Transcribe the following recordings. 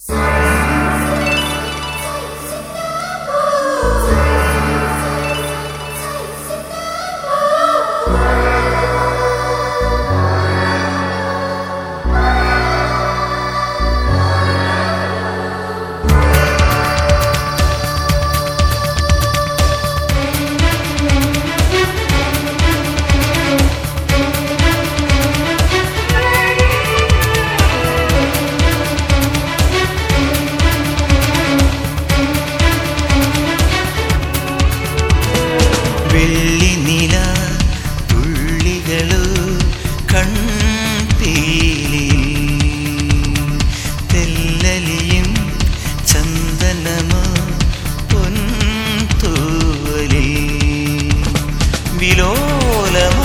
Sorry. വെള്ളി നില തുള്ളികളു കൺപീലി തെല്ലലിയും ചന്ദനമോ പൊൻതോലി വിലോലമ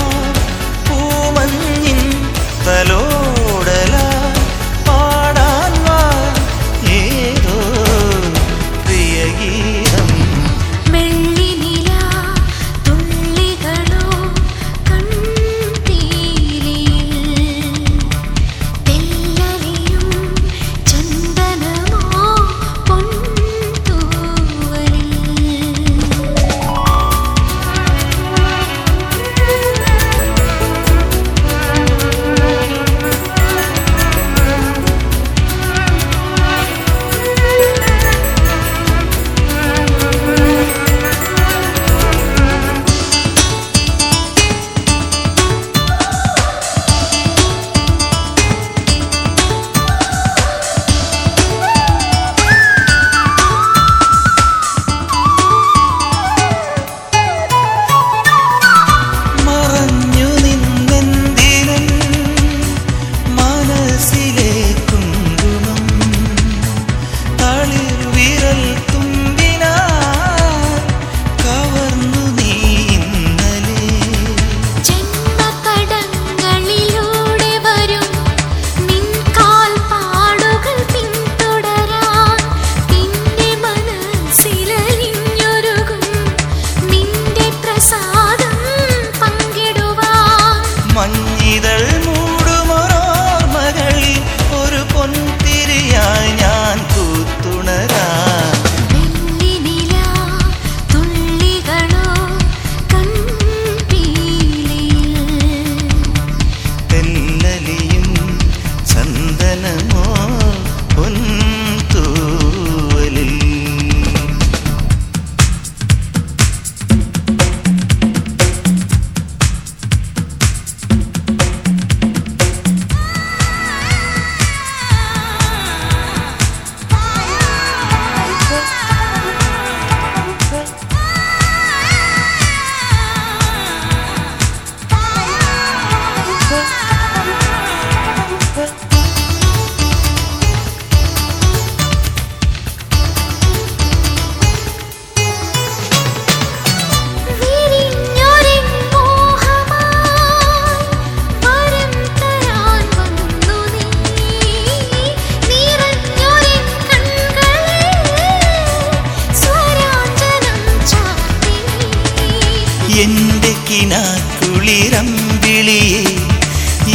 എന്റെ കിനാക്കുളിരം വിളിയെ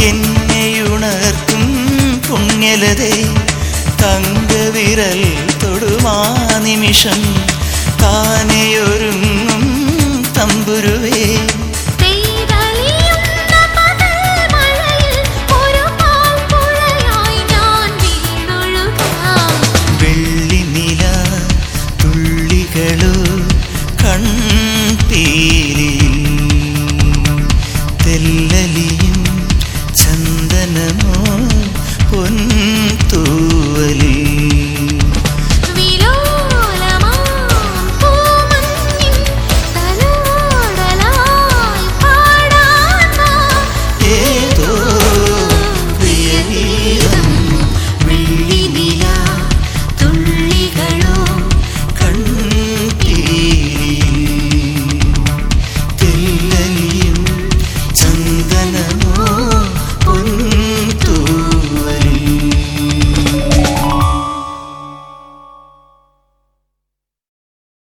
എന്നെയുണർത്തും പുണ്യലതേ തങ്കവിരൽ തൊടുമാ നിമിഷം താനെയൊരുങ്ങും തമ്പുരുവേ കണ്ണു. വെള്ളിനില തുള്ളികളോ കൺപീലിയിൽ തെല്ലലിയും ചന്ദനമോ